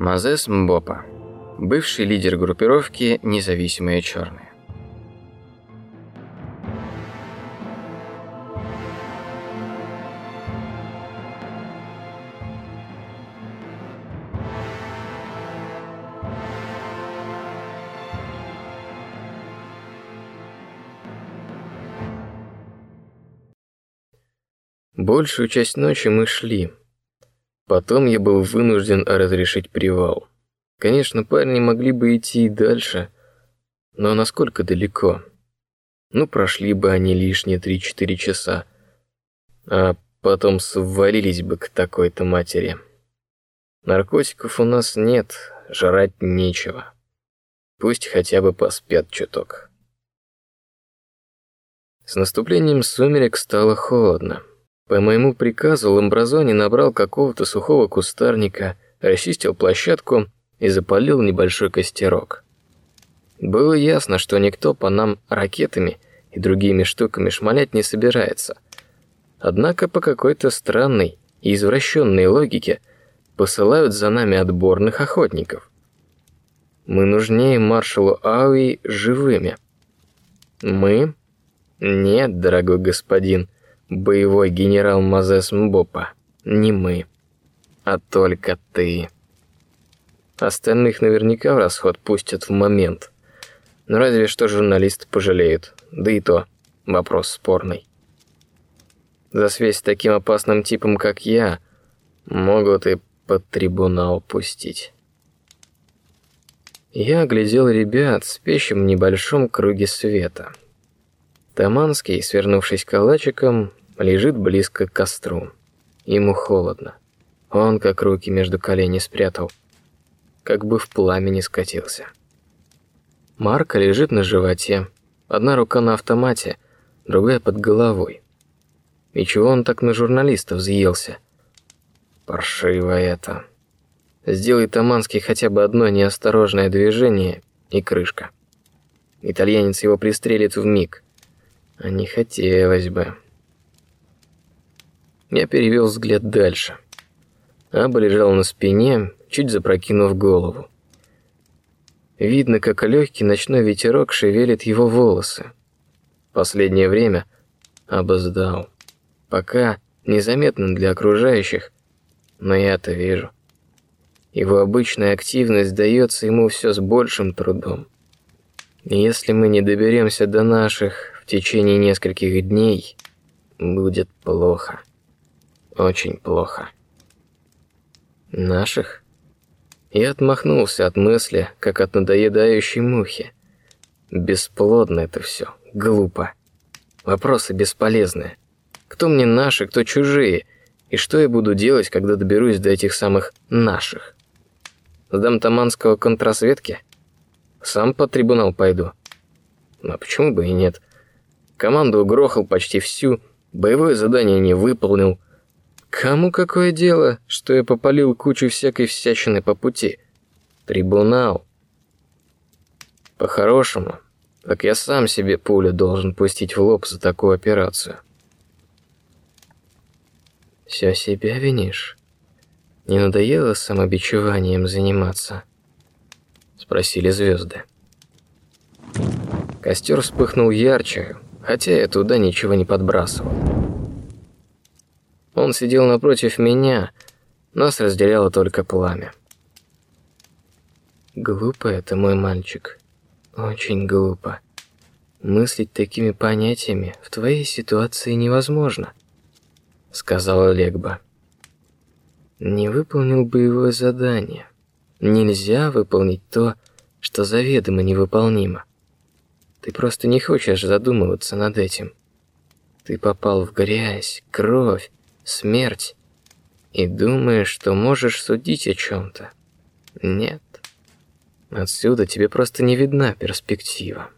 Мазес Мбопа, бывший лидер группировки «Независимые черные». Большую часть ночи мы шли. Потом я был вынужден разрешить привал. Конечно, парни могли бы идти и дальше, но насколько далеко? Ну, прошли бы они лишние три-четыре часа, а потом свалились бы к такой-то матери. Наркотиков у нас нет, жрать нечего. Пусть хотя бы поспят чуток. С наступлением сумерек стало холодно. По моему приказу Ламбразони набрал какого-то сухого кустарника, расчистил площадку и запалил небольшой костерок. Было ясно, что никто по нам ракетами и другими штуками шмалять не собирается. Однако по какой-то странной и извращенной логике посылают за нами отборных охотников. Мы нужнее маршалу Ауи живыми. Мы? Нет, дорогой господин боевой генерал Мазес Мбопа, не мы, а только ты. Остальных наверняка в расход пустят в момент. Но разве что журналисты пожалеют, да и то вопрос спорный. За связь с таким опасным типом, как я, могут и под трибунал пустить. Я оглядел ребят, в небольшом круге света. Таманский, свернувшись калачиком, лежит близко к костру. Ему холодно. Он как руки между коленей спрятал, как бы в пламени скатился. Марка лежит на животе, одна рука на автомате, другая под головой. И чего он так на журналистов взъелся? Паршиво это. Сделай Таманский хотя бы одно неосторожное движение и крышка. Итальянец его пристрелит в миг. А не хотелось бы. Я перевел взгляд дальше. Аба лежал на спине, чуть запрокинув голову. Видно, как легкий ночной ветерок шевелит его волосы. Последнее время Аба сдал. Пока незаметно для окружающих, но я-то вижу. Его обычная активность дается ему все с большим трудом. И если мы не доберемся до наших течение нескольких дней, будет плохо. Очень плохо. Наших? Я отмахнулся от мысли, как от надоедающей мухи. Бесплодно это все, глупо. Вопросы бесполезные. Кто мне наши, кто чужие, и что я буду делать, когда доберусь до этих самых наших? Сдам Таманского контрразведке? Сам под трибунал пойду. А почему бы и нет? Команду угрохал почти всю, боевое задание не выполнил. Кому какое дело, что я попалил кучу всякой всячины по пути? Трибунал. По-хорошему, так я сам себе пулю должен пустить в лоб за такую операцию. Все себя винишь? Не надоело самобичеванием заниматься? Спросили звезды. Костер вспыхнул ярче, хотя я туда ничего не подбрасывал. Он сидел напротив меня, нас разделяло только пламя. Глупо это, мой мальчик, очень глупо. Мыслить такими понятиями в твоей ситуации невозможно, сказала Легба. Не выполнил боевое задание. Нельзя выполнить то, что заведомо невыполнимо. Ты просто не хочешь задумываться над этим. Ты попал в грязь, кровь, смерть и думаешь, что можешь судить о чем-то. Нет. Отсюда тебе просто не видна перспектива.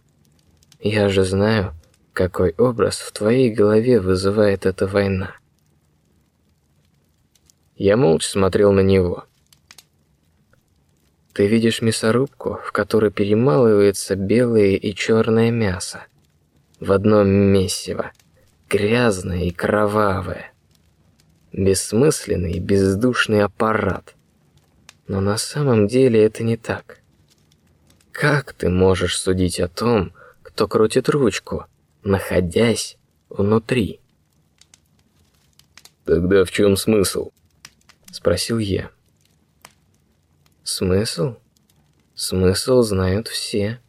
Я же знаю, какой образ в твоей голове вызывает эта война. Я молча смотрел на него. Ты видишь мясорубку, в которой перемалывается белое и черное мясо в одном месиво, грязное и кровавое бессмысленный бездушный аппарат. Но на самом деле это не так. Как ты можешь судить о том, кто крутит ручку, находясь внутри? Тогда в чем смысл? спросил я. Смысл? Смысл знают все.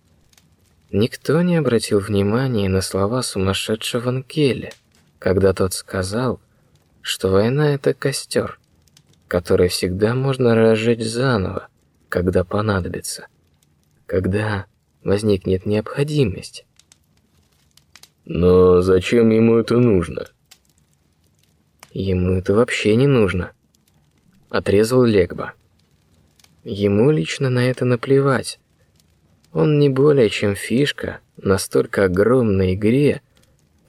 Никто не обратил внимания на слова сумасшедшего Нкеля, когда тот сказал, что война это костер, который всегда можно разжечь заново, когда понадобится, когда возникнет необходимость. Но зачем ему это нужно? Ему это вообще не нужно, отрезал Легба. Ему лично на это наплевать. Он не более чем фишка настолько огромной игре,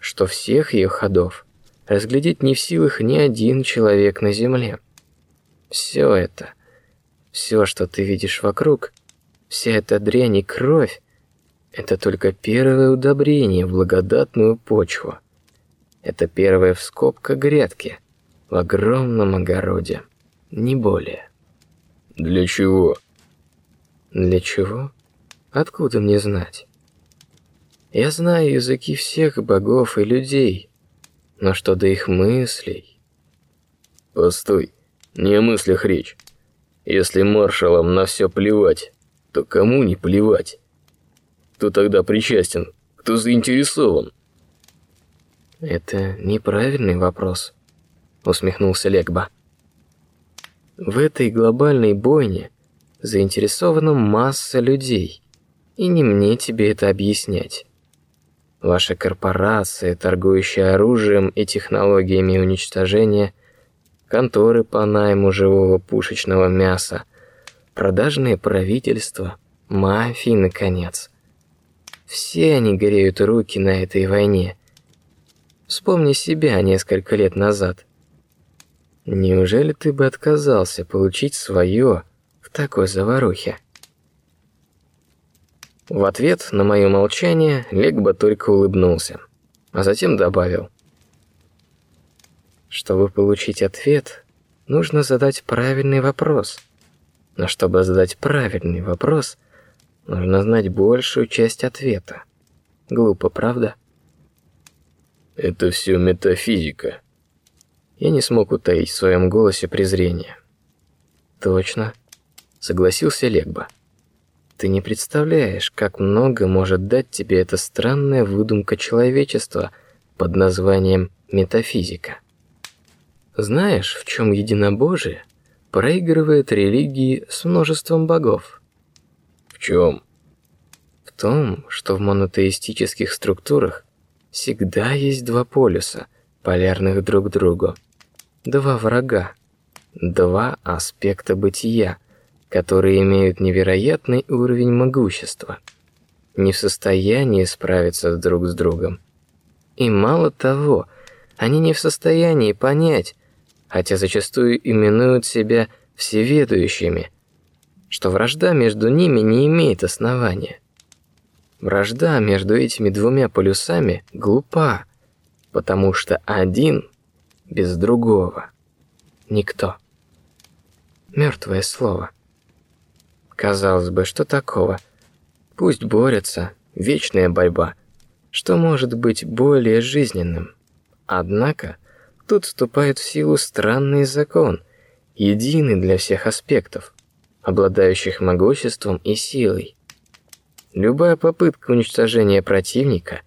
что всех ее ходов разглядеть не в силах ни один человек на земле. Все это, все, что ты видишь вокруг, вся эта дрянь и кровь, это только первое удобрение в благодатную почву. Это первая вскопка грядки в огромном огороде, не более. Для чего? Для чего? Откуда мне знать? Я знаю языки всех богов и людей, но что до их мыслей? Постой, не о мыслях речь. Если маршалам на все плевать, то кому не плевать? Кто тогда причастен? Кто заинтересован? Это неправильный вопрос, усмехнулся Легба. В этой глобальной бойне заинтересована масса людей, и не мне тебе это объяснять. Ваша корпорация, торгующая оружием и технологиями уничтожения, конторы по найму живого пушечного мяса, продажные правительства, мафии, наконец. Все они греют руки на этой войне. Вспомни себя несколько лет назад. Неужели ты бы отказался получить свое в такой заварухе? В ответ на мое молчание Легба только улыбнулся, а затем добавил: чтобы получить ответ, нужно задать правильный вопрос. Но чтобы задать правильный вопрос, нужно знать большую часть ответа. Глупо, правда? Это все метафизика, я не смог утаить в своем голосе презрение. Точно, согласился Легба. Ты не представляешь, как много может дать тебе эта странная выдумка человечества под названием метафизика. Знаешь, в чем единобожие проигрывает религии с множеством богов? В чем? В том, что в монотеистических структурах всегда есть два полюса, полярных друг другу два врага, два аспекта бытия, которые имеют невероятный уровень могущества, не в состоянии справиться друг с другом. И мало того, они не в состоянии понять, хотя зачастую именуют себя всеведущими, что вражда между ними не имеет основания. Вражда между этими двумя полюсами глупа, потому что один без другого. Никто. Мертвое слово. Казалось бы, что такого? Пусть борются, вечная борьба. Что может быть более жизненным? Однако тут вступает в силу странный закон, единый для всех аспектов, обладающих могуществом и силой. Любая попытка уничтожения противника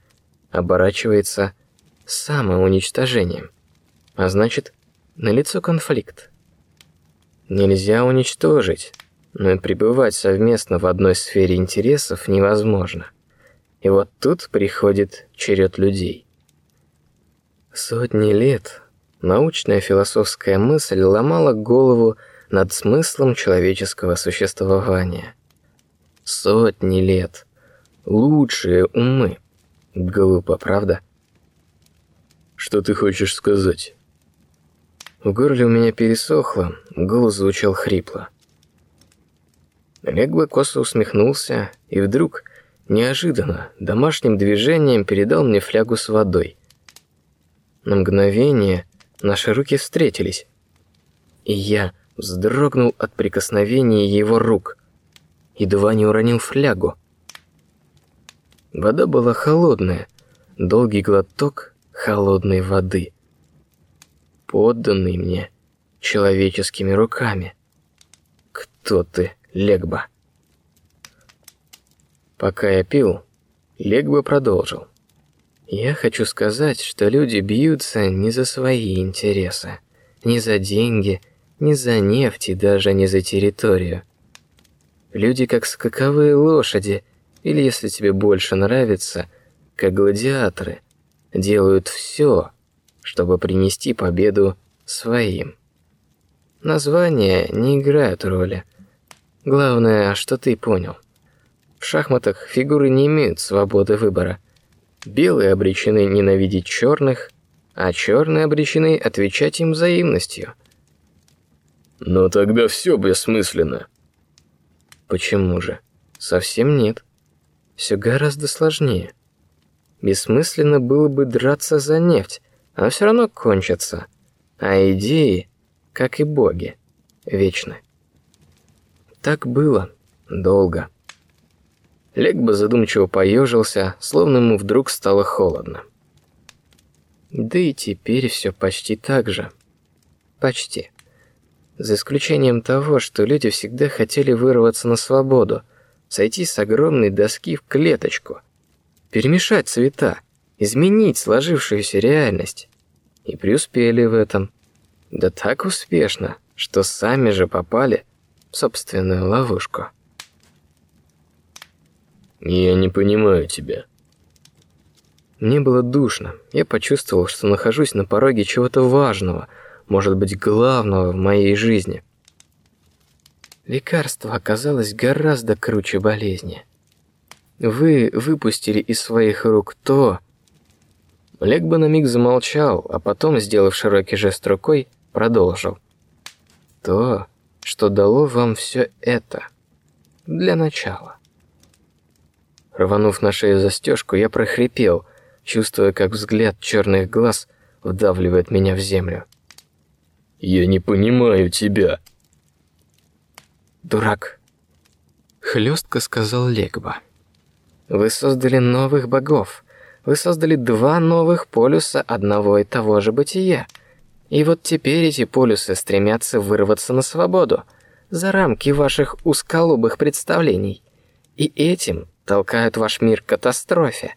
оборачивается самоуничтожением а значит, налицо конфликт. Нельзя уничтожить, но и пребывать совместно в одной сфере интересов невозможно. И вот тут приходит черед людей. Сотни лет научная философская мысль ломала голову над смыслом человеческого существования. Сотни лет. Лучшие умы. Глупо, правда? Что ты хочешь сказать? В горле у меня пересохло, голос звучал хрипло. Легба косо усмехнулся и вдруг, неожиданно, домашним движением передал мне флягу с водой. На мгновение наши руки встретились, и я вздрогнул от прикосновения его рук, едва не уронил флягу. Вода была холодная, долгий глоток холодной воды, подданный мне человеческими руками. Кто ты, Легба? Пока я пил, Легба продолжил. Я хочу сказать, что люди бьются не за свои интересы, не за деньги, не за нефть и даже не за территорию. Люди как скаковые лошади, или если тебе больше нравится, как гладиаторы, делают все, чтобы принести победу своим. Названия не играют роли. Главное, что ты понял. В шахматах фигуры не имеют свободы выбора. Белые обречены ненавидеть черных, а черные обречены отвечать им взаимностью. Но тогда все бессмысленно. Почему же? Совсем нет. Все гораздо сложнее. Бессмысленно было бы драться за нефть, она все равно кончится. А идеи, как и боги, вечны. Так было долго. Легба задумчиво поежился, словно ему вдруг стало холодно. Да и теперь все почти так же. Почти. За исключением того, что люди всегда хотели вырваться на свободу, сойти с огромной доски в клеточку, перемешать цвета, изменить сложившуюся реальность. И преуспели в этом. Да так успешно, что сами же попали в собственную ловушку. Я не понимаю тебя. Мне было душно. Я почувствовал, что нахожусь на пороге чего-то важного, может быть, главного в моей жизни. Лекарство оказалось гораздо круче болезни. Вы выпустили из своих рук то. Олег бы на миг замолчал, а потом, сделав широкий жест рукой, продолжил. То, что дало вам все это. Для начала. Рванув на шею застежку, я прохрипел, чувствуя, как взгляд черных глаз вдавливает меня в землю. Я не понимаю тебя. Дурак. Хлестко сказал Легба. Вы создали новых богов. Вы создали два новых полюса одного и того же бытия. И вот теперь эти полюсы стремятся вырваться на свободу, за рамки ваших узколобых представлений. И этим толкают ваш мир к катастрофе.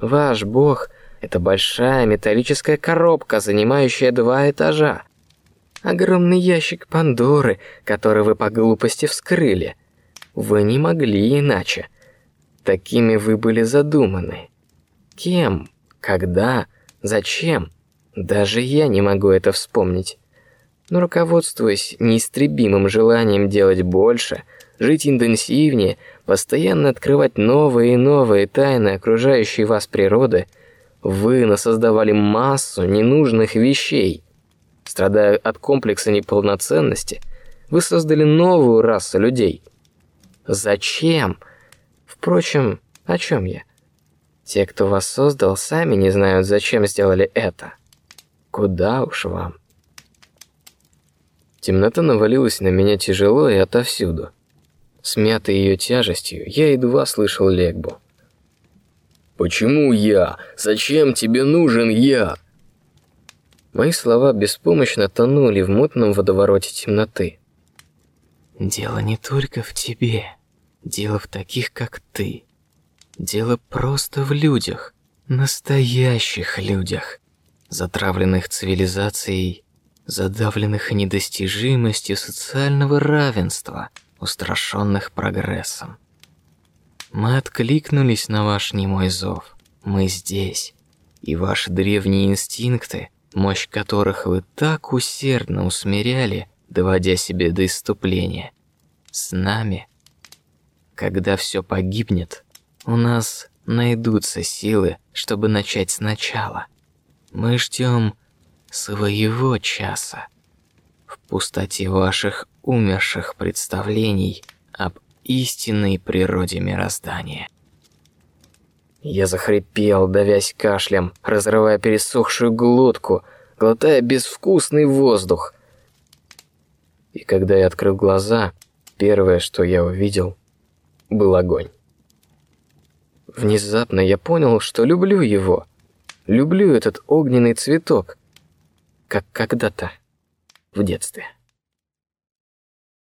Ваш бог – это большая металлическая коробка, занимающая два этажа. Огромный ящик Пандоры, который вы по глупости вскрыли. Вы не могли иначе. Такими вы были задуманы. Кем? Когда? Зачем? Даже я не могу это вспомнить. Но руководствуясь неистребимым желанием делать больше, жить интенсивнее, постоянно открывать новые и новые тайны окружающей вас природы, вы насоздавали массу ненужных вещей. Страдая от комплекса неполноценности, вы создали новую расу людей. Зачем? Впрочем, о чем я? Те, кто вас создал, сами не знают, зачем сделали это. Куда уж вам? Темнота навалилась на меня тяжело и отовсюду. Смятый ее тяжестью, я едва слышал Легбу. Почему я? Зачем тебе нужен я? Мои слова беспомощно тонули в мутном водовороте темноты. Дело не только в тебе, дело в таких, как ты. Дело просто в людях, настоящих людях, затравленных цивилизацией, задавленных недостижимостью социального равенства устрашенных прогрессом. Мы откликнулись на ваш немой зов. Мы здесь, и ваши древние инстинкты, мощь которых вы так усердно усмиряли, доводя себя до иступления, с нами. Когда все погибнет, у нас найдутся силы, чтобы начать сначала. Мы ждем своего часа в пустоте ваших умерших представлений об истинной природе мироздания. Я захрипел, давясь кашлем, разрывая пересохшую глотку, глотая безвкусный воздух. И когда я открыл глаза, первое, что я увидел, был огонь. Внезапно я понял, что люблю его, люблю этот огненный цветок, как когда-то в детстве.